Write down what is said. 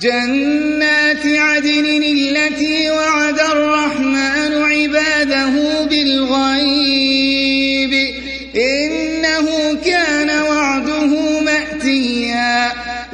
جنات عدن التي وعد الرحمن عباده بالغيب إنه